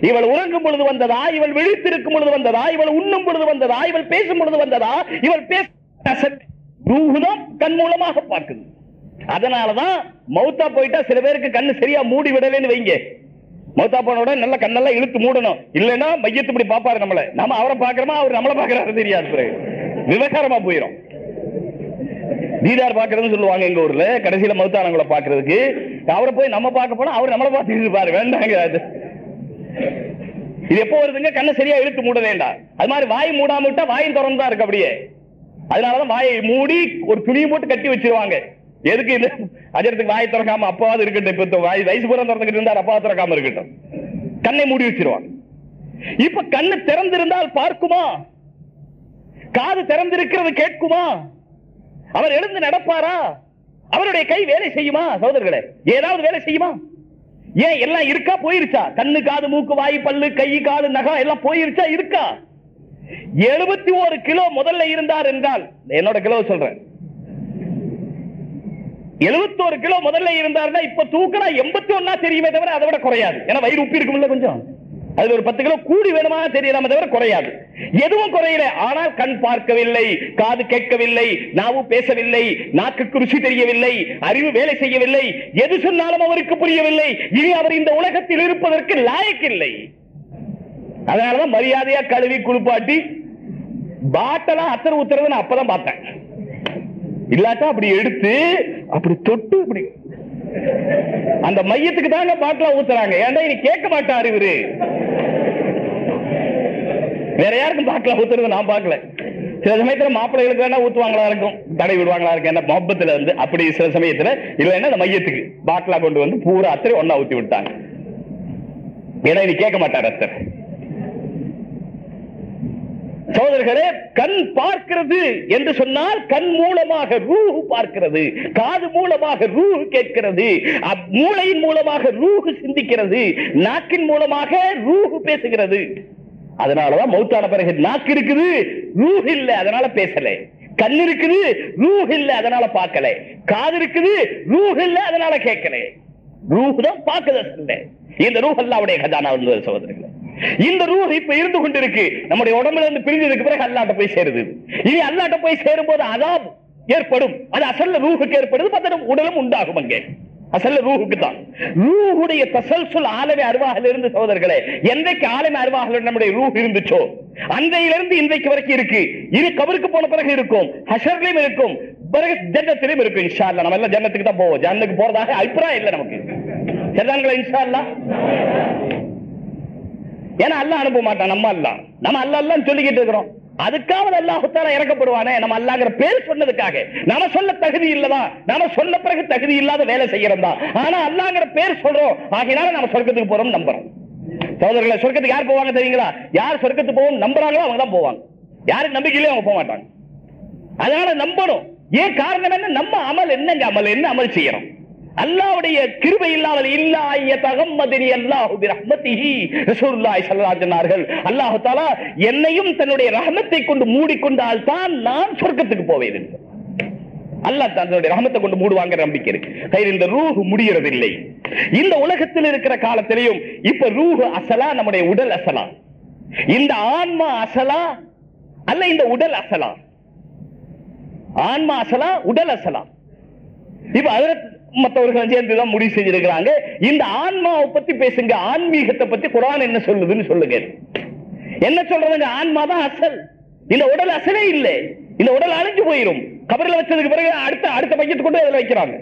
இவள் உறங்கும் பொழுது வந்ததா? இவள் விழித்திருக்கும் பொழுது வந்ததா? இவள் உண்ணும் பொழுது வந்ததா? இவள் பேசும் பொழுது வந்ததா? இவள் பேச ரூஹ் கண் மூலமாக பார்க்குது. அதனாலதான் மௌத்தா போயிட்டா சில பேருக்கு கண்ணு சரியா மூடி விடலைன்னு வைங்க. மௌத்தா போன உடனே நல்ல கண்ணெல்லாம் இழுத்து மூடணும். இல்லைன்னா மையத்து இப்படி பாப்பாரு நம்மள. நம்ம அவரை பாக்குறோமா அவர் நம்மள பாக்குறாரு தெரியாது பிறகு. விவகாரமா போயிடும் தீதார் பாக்குறதுன்னு சொல்லுவாங்க எங்க ஊர்ல. கடைசியில மௌத்தானவங்களை பாக்குறதுக்கு அவரை போய் நம்ம பார்க்க போனா அவர் நம்மள பார்த்துட்டு இருப்பாரு. வேண்டாங்க அது. இது எப்போ வருதுங்க? கண்ணை சரியா இழுத்து மூட வேண்டாம். அது மாதிரி வாய் மூடாம விட்டா வாயும் திறந்து தான் இருக்கு அப்படியே. அதனாலதான் வாயை மூடி ஒரு துணியை போட்டு கட்டி வச்சிருவாங்க. எதுக்கு இது? அஜரத்துக்கு வாய் திறக்காம அப்பாவது இருக்கட்டும். இப்ப வாய் வயசு பூரா திறந்துக்கிட்டு இருந்தார் அப்பா திறக்காம இருக்கட்டும். கண்ணை மூடி வச்சிருவாங்க இப்ப கண்ணு திறந்திருந்தால் பார்க்குமா? காது திறந்திருக்கிறது கேட்குமா? அவர் எழுந்து நடப்பாரா? அவருடைய கை வேலை செய்யுமா சகோதரர்களே? ஏதாவது வேலை செய்யுமா? ஏன் எல்லாம் இருக்கா? போயிருச்சா? கண்ணு காது மூக்கு வாய் பல்லு கை காது நகம் எல்லாம் போயிருச்சா? இருக்கா? எழுபத்தி ஒரு கிலோ முதல்ல இருந்தார் என்றால் என்னோட கிலோ சொல்றேன். எழுபத்தோரு கிலோ முதல்ல இருந்தாருன்னா இப்ப தூக்கினா எண்பத்தி ஒன்னா தெரியுமே தவிர அதை விட குறையாது. ஏன்னா வயிறு உப்பி இருக்கும்ல கொஞ்சம். அது ஒரு பத்து கிலோ கூடி வேணுமா தெரியலாம தவிர குறையாது. எதுவும் குறையல. ஆனால் கண் பார்க்கவில்லை காது கேட்கவில்லை நாவு பேசவில்லை நாக்குக்கு ருசி தெரியவில்லை அறிவு வேலை செய்யவில்லை எது சொன்னாலும் அவருக்கு புரியவில்லை. இனி அவர் இந்த உலகத்தில் இருப்பதற்கு லாயக்கில்லை. அதனாலதான் மரியாதையா கழுவி குளிப்பாட்டி பாட்டெல்லாம் அத்தர உத்தரவு நான் அப்பதான் பார்த்தேன். இல்லாட்டா அப்படி எடுத்து அப்படி தொட்டு இப்படி. அந்த மையத்துக்கு தாங்க பாட்டில ஊத்துறாங்க. ஏன்டா இனி கேட்க மாட்டாரு இவரு? வேற யாருக்கும் பாட்டில ஊத்துறது நான் பார்க்கல. சில சமயத்துல மாப்பிள்ளைகளுக்கு வேணா ஊத்துவாங்களா இருக்கும். தடை விடுவாங்களா இருக்கும். என்ன மொப்பத்துல இருந்து அப்படி சில சமயத்துல இல்லைன்னா அந்த மையத்துக்கு. பாட்டிலா கொண்டு வந்து பூரா அத்தரை ஒன்னா ஊத்தி விட்டாங்க. ஏன்னா இனி கேட்க மாட்டார் அத்தர். சோதர்களே கண் பார்க்கிறது என்று சொன்னால் கண் மூலமாக ரூஹு பார்க்கிறது காது மூலமாக ரூஹு கேட்கிறது அப்- மூளையின் மூலமாக ரூஹு சிந்திக்கிறது நாக்கின் மூலமாக ரூஹு பேசுகிறது. அதனாலதான் மௌத்தான பிறகு நாக்கு இருக்குது ரூஹ் இல்லை அதனால பேசல. கண் இருக்குது ரூஹ் இல்ல அதனால பார்க்கல. காது இருக்குது ரூஹ் இல்ல அதனால கேட்கல. ரூஹ் தான் பார்க்கல இந்த ரூஹ் அல்லாவுடைய கஜானா வந்து சகோதரர்களே இந்த ரூஹ் இப்ப இருந்து கொண்டிருக்கு. நம்முடைய உடம்புல இருந்து பிரிஞ்சதுக்கு பிறகு அல்லாட்ட போய் சேருது. இனி அல்லாட்ட போய் சேரும் போது அதாப் ஏற்படும். அது அசல்ல ரூஹுக்கு ஏற்படுது பத்தனம் உடலும் உண்டாகும் அங்கே. அசல்ல ரூஹுக்கு தான் ரூஹுடைய தசல்சுல் ஆலமி அருவாகல இருந்து சகோதரர்களே என்றைக்கு ஆலமே அருவாகல நம்முடைய ரூஹ் இருந்துச்சோ அன்றையிலிருந்து இன்றைக்கு வரைக்கும் இருக்கு. இனி கபருக்கு போன பிறகு இருக்கும் ஹஷர்லயும் இருக்கும் பிறகு ஜன்னத்திலையும் இருக்கும் இன்ஷா அல்லாஹ் நம்ம எல்லாம் ஜன்னத்துக்கு தான் போவோம். ஜன்னத்துக்கு போறதாக அபிப்பிராயம் இல்லை நமக்கு. சரிதாங்களா இன்ஷா அல்லாஹ் ஏன்னா அல்ல அனுப்ப மாட்டான் நம்ம அல்ல நம்ம அல்ல சொல்லிக்கிட்டு இருக்கிறோம். அதுக்காவது அல்லாஹுத்தால இறக்கப்படுவானே நம்ம அல்லாங்கிற பேர் சொன்னதுக்காக. நம்ம சொல்ல தகுதி இல்லதா நம்ம சொன்ன பிறகு தகுதி இல்லாத வேலை செய்யறதா ஆனா அல்லாங்கிற பேர் சொல்றோம். ஆகினால நம்ம சொர்க்கத்துக்கு போறோம் நம்புறோம். சகோதரர்களை சொர்க்கத்துக்கு யார் போவாங்க தெரியுங்களா? யார் சொர்க்கத்துக்கு போவோம் நம்புறாங்களோ அவங்க தான் போவாங்க. யாருக்கு நம்பிக்கையிலே அவங்க போக மாட்டாங்க அதனால நம்பணும். ஏன் காரணம் என்ன? நம்ம அமல் என்னங்க? அமல் என்ன? அமல் செய்யறோம் அல்லாவுடைய கிருபை இல்லாமல் இல்லா தகம்மதினி அல்லாஹு பிரஹ்மதிஹி ரசூலுல்லாஹி ஸல்லல்லாஹு சொன்னார்கள். அல்லாஹ் தஆலா என்னையும் தன்னுடைய ரஹமத்தை கொண்டு மூடிக்கொண்டால் தான் நான் சொர்க்கத்துக்கு போவேன் என்று. அல்லாஹ் தன்னுடைய ரஹமத்தை கொண்டு மூடுவாங்க நம்பிக்கை இருக்கு. கயிறு இந்த ரூஹ் முடியறதில்லை. இந்த உலகத்தில் இருக்கிற காலத்திலையும் இப்ப ரூஹ் அசலா நம்முடைய உடல் அசலா. இந்த ஆன்மா அசலா அல்ல இந்த உடல் அசலா. ஆன்மா அசலா உடல் அசலா. இப்ப அதற்கு மற்றவர்கள் சேர்ந்துதான் முடிவு செஞ்சிருக்கிறாங்க. இந்த ஆன்மாவை பத்தி பேசுங்க. ஆன்மீகத்தை பத்தி குரான் என்ன சொல்லுதுன்னு சொல்லுங்க. என்ன சொல்றதுங்க? ஆன்மா தான் அசல். இந்த உடல் அசலே இல்லை. இந்த உடல் அழிஞ்சு போயிடும் கபரில் வச்சதுக்கு பிறகு அடுத்த அடுத்த பையத்து கொண்டு அதில் வைக்கிறாங்க.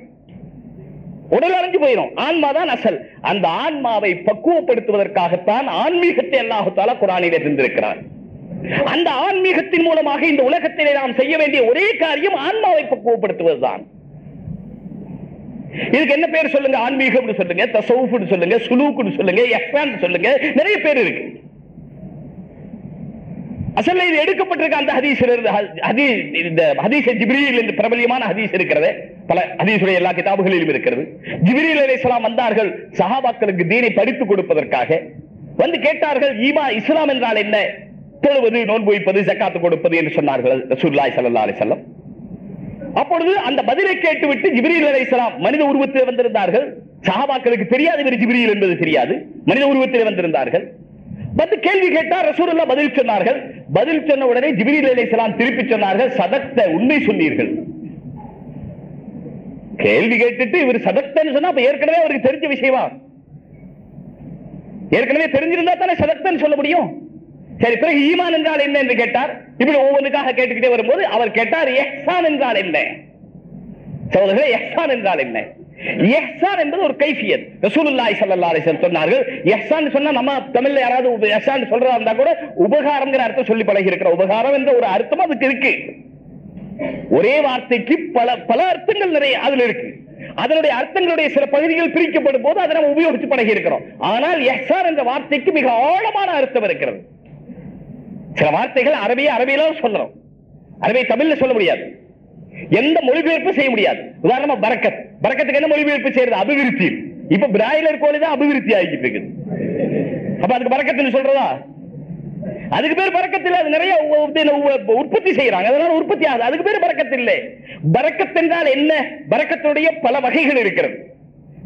உடல் அழிஞ்சு போயிடும் ஆன்மா தான் அசல். அந்த ஆன்மாவை பக்குவப்படுத்துவதற்காகத்தான் ஆன்மீகத்தை அல்லாஹால குரானிலே தந்திருக்கிறார் அந்த ஆன்மீகத்தின் மூலமாக இந்த உலகத்திலே நாம் செய்ய வேண்டிய ஒரே காரியம் ஆன்மாவை பக்குவப்படுத்துவதுதான். இதுக்கு என்ன பேர் சொல்லுங்க? ஆன்மீகம் சொல்லுங்க தசவுன்னு சொல்லுங்க சுலூக்குன்னு சொல்லுங்க எஹ்சான் சொல்லுங்க நிறைய பேர் இருக்கு. அசல்ல இது எடுக்கப்பட்டிருக்க அந்த ஹதீஸ் ஹதீஸ் இந்த ஹதீஸ் ஜிப்ரீல் என்று பிரபலியமான ஹதீஸ் இருக்கிறது. பல ஹதீஸுடைய எல்லா கிதாபுகளிலும் இருக்கிறது. ஜிப்ரீல் அலிஸ்லாம் வந்தார்கள் சஹாபாக்களுக்கு தீனை படித்துக் கொடுப்பதற்காக. வந்து கேட்டார்கள் ஈமா இஸ்லாம் என்றால் என்ன? தொழுவது நோன்பு வைப்பது ஜக்காத்து கொடுப்பது என்று சொன்னார்கள் ரசூல்லாய் சல்லா அலைஹி அப்பொழுது அந்த பதிலை கேட்டுவிட்டு ஜிப்ரீல் அலைஹிஸ்ஸலாம் மனித உருவத்தில் வந்திருந்தார்கள். சஹாபாக்களுக்கு தெரியாது இவர் ஜிப்ரீல் என்பது தெரியாது. மனித உருவத்தில் வந்திருந்தார்கள். வந்து கேள்வி கேட்டால் ரசூலுல்லாஹ் பதில் சொன்னார்கள். பதில் சொன்ன உடனே ஜிப்ரீல் அலைஹிஸ்ஸலாம் திருப்பி சொன்னார்கள் சதத்த உண்மை சொன்னீர்கள். கேள்வி கேட்டுட்டு இவர் சதத்தன்னு சொன்னா அப்ப ஏற்கனவே அவருக்கு தெரிஞ்ச விஷயமா? ஏற்கனவே தெரிஞ்சிருந்தா தானே சதத்தன்னு சொல்ல முடியும்? சரி பிறகு ஈமான் என்றால் என்ன என்று கேட்டார். இப்படி ஒவ்வொன்றுக்காக கேட்டுக்கிட்டே வரும்போது அவர் கேட்டார் எஹ்சான் என்றால் என்ன? சோதரர்களே எஹ்சான் என்றால் என்ன? எஹ்சான் என்பது ஒரு கைஃபியத். ரசூலுல்லாஹி ஸல்லல்லாஹு அலைஹி வஸல்லம் சொன்னார்கள் எஹ்சான் சொன்னா நம்ம தமிழ்ல யாராவது உப- எஹ்சான் சொல்றதா இருந்தா கூட உபகாரம்ங்கிற அர்த்தம் சொல்லி பழகி இருக்கிற உபகாரம் என்ற ஒரு அர்த்தம் அதுக்கு இருக்கு. ஒரே வார்த்தைக்கு பல பல அர்த்தங்கள் நிறைய அதுல இருக்கு. அதனுடைய அர்த்தங்களுடைய சில பகுதிகள் பிரிக்கப்படும் போது அதை நம்ம உபயோகித்து பழகி இருக்கிறோம் ஆனால் எஹ்சான் என்ற வார்த்தைக்கு மிக ஆழமான அர்த்தம் இருக்கிறது. சில வார்த்தைகள் அரபிய அரபியில சொல்லணும். அரபிய தமிழ்ல சொல்ல முடியாது. எந்த மொழிபெயர்ப்பு செய்ய முடியாது. உதாரணமா பரக்கத். பரக்கத்துக்கு என்ன மொழிபெயர்ப்பு செய்யறது? அபிவிருத்தி. இப்ப பிராய்லர் கோழி தான் அபிவிருத்தி ஆகிட்டு இருக்குது. அப்ப அதுக்கு பரக்கத்துன்னு சொல்றதா? அதுக்கு பேர் பறக்கத்தில் அது நிறைய உ- உற்பத்தி செய்யறாங்க. அதனால உற்பத்தி ஆகுது. அதுக்கு பேர் பறக்கத்து இல்லை. பறக்கத் என்றால் என்ன? பறக்கத்துடைய பல வகைகள் இருக்கிறது.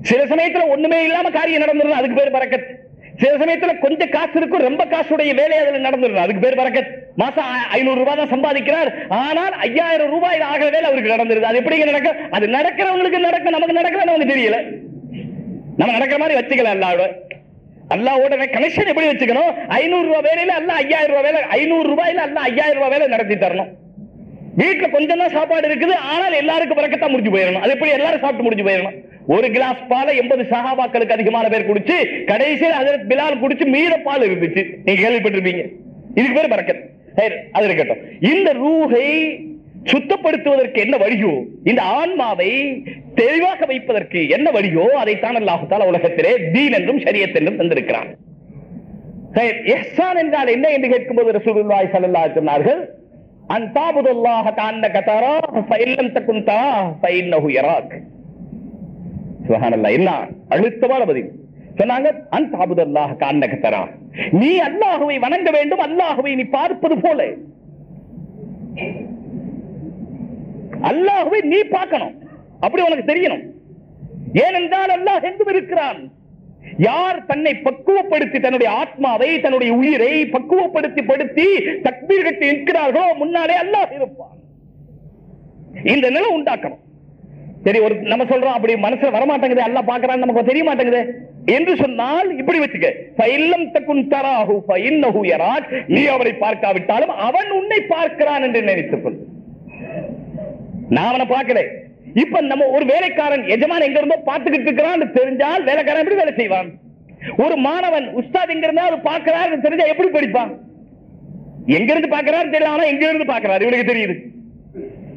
சில சமயத்துல ஒண்ணுமே இல்லாம காரியம் நடந்துரும் அதுக்கு பேர் பறக்கத்து சில சமயத்துல கொஞ்சம் காசு இருக்கும் ரொம்ப காசுடைய வேலை அதுல நடந்துரும் அதுக்கு பேர் பறக்கத் மாசம் ஐ- ஐநூறு ரூபாய் தான் சம்பாதிக்கிறார். ஆனால் ஐயாயிரம் ரூபாய் ஆகிற வேலை அவருக்கு நடந்துருது அது எப்படி நடக்க? அது நடக்கிறவங்களுக்கு நடக்க நமக்கு நடக்கல நமக்கு தெரியல. நம்ம நடக்கிற மாதிரி வச்சுக்கலாம் அல்லாவோட. அல்லாவோட கனெக்ஷன் எப்படி வச்சுக்கணும்? ஐநூறு ரூபாய் வேலையில அல்ல ஐயாயிரம் ரூபாய் வேலை. ஐநூறு ரூபாயில அல்ல ஐயாயிரம் ரூபாய் வேலை நடத்தி தரணும். வீட்டுல கொஞ்சம் தான் சாப்பாடு இருக்குது. ஆனால் எல்லாருக்கும் பறக்கத்தான் முடிஞ்சு போயிடணும். அது எப்படி? எல்லாரும் சாப்பிட்டு முடிஞ்சு போயிடணும். ஒரு கிளாஸ் பாலை எண்பது சகாபாக்களுக்கு அதிகமான பேர் குடிச்சு கடைசியில் அதில் பிலால் குடிச்சு மீத பால் இருந்துச்சு. நீங்க கேள்விப்பட்டிருப்பீங்க. இதுக்கு பேர் பறக்கத். சரி, அது இருக்கட்டும். இந்த ரூகை சுத்தப்படுத்துவதற்கு என்ன வழியோ இந்த ஆன்மாவை தெளிவாக வைப்பதற்கு என்ன வழியோ அதைத்தான் அல்லாஹு உலகத்திலே தீன் என்றும் சரியத் என்றும் தந்திருக்கிறான். சரி, என்றால் என்ன என்று கேட்கும்போது ரசூலுல்லாஹி ஸல்லல்லாஹு அலைஹி சொன்னார்கள் அன் தாபுதுல்லாஹ கஅன்னக கதாரா ஃபஇல்லம் தகுந்தா ஃபைன்னஹு யராக். சுப்ஹானல்லாஹ் என்ன அழுத்தமான பதில். சொன்னாங்க அன் தாபுதுல்லாஹ கஅன்னக நீ அல்லாஹ்வை வணங்க வேண்டும் அல்லாஹ்வை நீ பார்ப்பது போல. அல்லாஹ்வை நீ பார்க்கணும். அப்படி உனக்கு தெரியணும். ஏனென்றால் அல்லாஹ் எங்கும் இருக்கிறான். யார் தன்னை பக்குவப்படுத்தி தன்னுடைய ஆத்மாவை தன்னுடைய உயிரை பக்குவப்படுத்தி படுத்தி தக்பீர் கட்டி இருக்கிறார்களோ முன்னாலே அல்லாஹ் இருப்பான். இந்த நிலை உண்டாக்கணும். சரி ஒரு நம்ம சொல்றோம் அப்படி மனசுல வரமாட்டேங்குது எல்லாம் பாக்குறான்னு நமக்கு தெரிய மாட்டேங்குது. என்று சொன்னால் இப்படி வச்சுக்க. தராஹு நீ அவரை பார்க்காவிட்டாலும் அவன் உன்னை பார்க்கிறான் என்று நினைத்துக் கொள். நான் அவனை பார்க்கல. இப்ப நம்ம ஒரு வேலைக்காரன் எஜமான் எங்க இருந்தோ பார்த்துக்கிட்டு இருக்கிறான் தெரிஞ்சால் வேலைக்காரன் எப்படி வேலை செய்வான்? ஒரு மாணவன் உஸ்தாத் எங்க இருந்தா அது பார்க்கிறாரு தெரிஞ்சா எப்படி படிப்பான்? எங்க இருந்து பார்க்கிறாரு தெரியல ஆனா எங்க இருந்து பார்க்கிறார்? இவனுக்கு தெரியுது.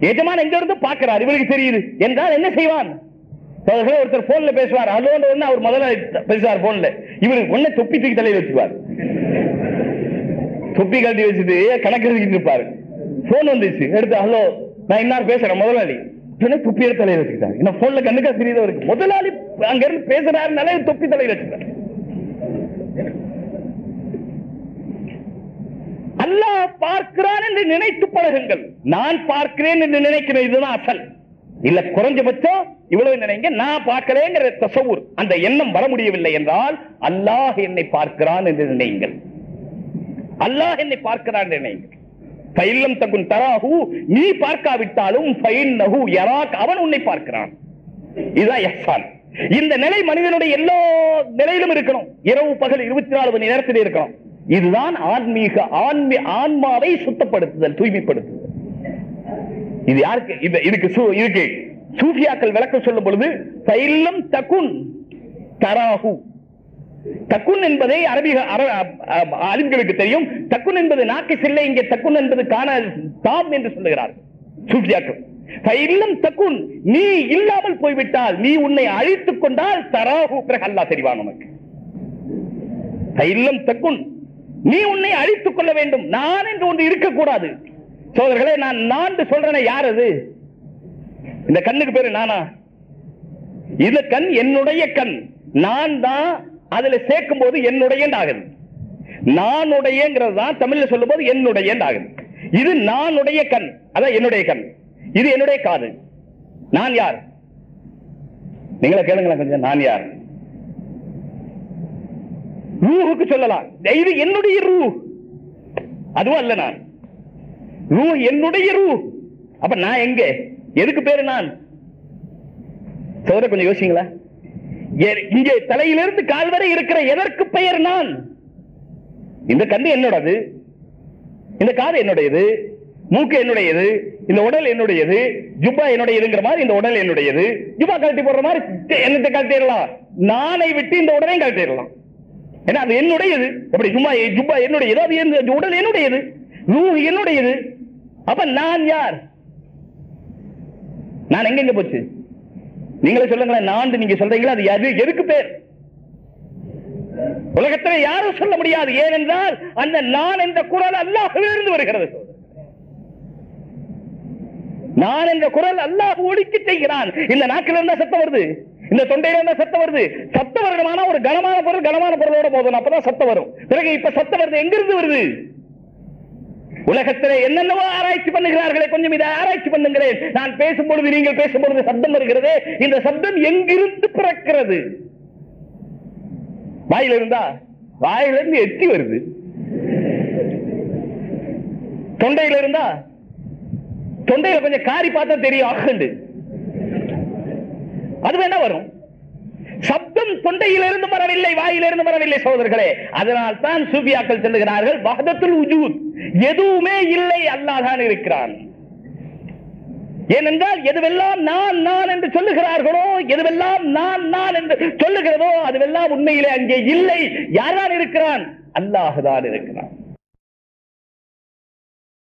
எஜமான் எங்க இருந்து பார்க்கிறார்? இவருக்கு தெரியுது. என்றால் என்ன செய்வான்? ஒருத்தர் போன்ல பேசுவார். அதோட ஒண்ணு அவர் முதல்ல பேசுவார் போன்ல இவருக்கு ஒண்ணு தொப்பி தூக்கி தலையில் வச்சுக்குவார். தொப்பி கட்டி வச்சுட்டு கணக்கு எழுதிட்டு இருப்பாரு. போன் வந்துச்சு. எடுத்து ஹலோ நான் இன்னார் பேசுறேன் முதலாளி. தொப்பி எடுத்து தலையில வச்சுக்கிட்டாரு. என்ன போன்ல கண்ணுக்கா தெரியுது அவருக்கு. முதலாளி அங்க இருந்து பேசுறாருனால தொப்பி தலையில் வச்சுக்கிட்டாரு அல்லாஹ் பார்க்கிறான் என்று நினைத்து பழகுங்கள். நான் பார்க்கிறேன் என்று நினைக்கிறேன் இதுதான் அசல். இல்ல குறைஞ்சபட்சம் இவ்வளவு நினைங்க நான் பார்க்கிறேங்கிற தசவூர் அந்த எண்ணம் வர முடியவில்லை என்றால் அல்லாஹ் என்னை பார்க்கிறான் என்று நினைங்கள். அல்லாஹ் என்னை பார்க்கிறான் என்று பயில்லம் தகுன் தராஹு நீ பார்க்காவிட்டாலும் அவன் உன்னை பார்க்கிறான். இதுதான் இஹ்சான் இந்த நிலை மனிதனுடைய எல்லா நிலையிலும் இருக்கணும். இரவு பகல் இருபத்தி நாலு மணி நேரத்தில் இருக்கணும். இதுதான் ஆன்மீக ஆன்மீ ஆன்மாவை சுத்தப்படுத்துதல் தூய்மைப்படுத்துதல். இது யாருக்கு? இதுக்கு இதுக்கு சூஃபியாக்கள் விளக்கம் சொல்லும் பொழுது ஃபைல்லம் தகுன் தராகு தக்குன் என்பதை அரபிக அறிஞர்களுக்கு தெரியும். தக்குன் என்பது நாக்கு சில்லை இங்கே தக்குன் என்பது காண தாம் என்று சொல்லுகிறார் சூஃபியாக்கள். இல்லம் தக்குன் நீ இல்லாமல் போய்விட்டால் நீ உன்னை அழித்துக் கொண்டால் தராகு பிறகு அல்லா தெரிவான் உனக்கு. இல்லம் தக்குன் நீ உன்னை அழித்துக் கொள்ள வேண்டும். நான் என்று ஒன்று இருக்கக்கூடாது. சோதர்களே நான் நான் சொல்றேனே யார் அது? இந்த கண்ணுக்கு பேரு நானா? இந்த கண் என்னுடைய கண். நான் தான் அதுல சேர்க்கும் போது என்னுடைய ஆகுது. நானுடையங்கிறது தான் தமிழ்ல சொல்லும் போது என்னுடைய ஆகுது. இது நானுடைய கண். அதான் என்னுடைய கண். இது என்னுடைய காது. நான் யார்? நீங்களே கேளுங்களேன் கொஞ்சம். நான் யார்? ரூஹுக்கு சொல்லலாம். இது என்னுடைய ரூ. அதுவும் அல்ல நான். ரூ என்னுடைய ரூ. அப்ப நான் எங்க? எதுக்கு பேரு நான்? சோதர கொஞ்சம் யோசிங்களா எ- இங்கே தலையிலிருந்து கால் வரை இருக்கிற எதற்கு பெயர் நான்? இந்த கண்ணு என்னோடது? இந்த காது என்னுடையது? மூக்கு என்னுடையது? இந்த உடல் என்னுடையது? ஜுப்பா என்னுடையதுங்கிற மாதிரி இந்த உடல் என்னுடையது? ஜுப்பா கழட்டி போடுற மாதிரி என்னத்தை கழட்டிடலாம்? நானை விட்டு இந்த உடலையும் கழட்டிடலாம். ஏன்னா அது என்னுடையது. எப்படி சும்மா ஜுப்பா என்னுடையது அது உடல் என்னுடையது? ரூஹ் என்னுடையது. அப்ப நான் யார்? நான் எங்க போச்சு? நீங்களே சொல்லுங்களேன் நான் நீங்க சொல்றீங்களா? அது யாரு? எதுக்கு பேர்? உலகத்தில் யாரும் சொல்ல முடியாது. ஏனென்றால் அந்த நான் என்ற குரல் அல்லாஹ்விலிருந்து வருகிறது. நான் என்ற குரல் அல்லாஹ் ஒழிக்க செய்கிறான். இந்த நாக்கில் இருந்தா சத்தம் வருது. இந்த தொண்டையில இருந்தா சத்தம் வருது? சத்தம் வரணுமான ஒரு கனமான பொருள் கனமான பொருளோட போதும். அப்பதான் சத்தம் வரும். பிறகு இப்ப சத்தம் வருது. எங்கிருந்து வருது? உலகத்திலே என்னென்னவோ ஆராய்ச்சி பண்ணுகிறார்களே கொஞ்சம் இதை ஆராய்ச்சி பண்ணுங்களேன். நான் பேசும்பொழுது நீங்கள் பேசும்பொழுது சப்தம் வருகிறது. இந்த சப்தம் எங்கிருந்து பிறக்கிறது? வாயில இருந்தா வாயில இருந்து வருது. தொண்டையில இருந்தா தொண்டையில கொஞ்சம் காரி பார்த்தா தெரியும். ஆகண்டு அது வேணா வரும். சப்தம் தொண்டையிலிருந்து வரவில்லை வாயிலிருந்து வரவில்லை சோதர்களே அதனால் தான் சூபியாக்கள் செல்லுகிறார்கள் வஹதத்துல் உஜூத். எதுவுமே இல்லை அல்லாதான் இருக்கிறான். ஏனென்றால் எதுவெல்லாம் நான் நான் என்று சொல்லுகிறார்களோ எதுவெல்லாம் நான் நான் என்று சொல்லுகிறதோ அதுவெல்லாம் உண்மையிலே அங்கே இல்லை. யார்தான் இருக்கிறான்? அல்லாஹ் தான் இருக்கிறான்.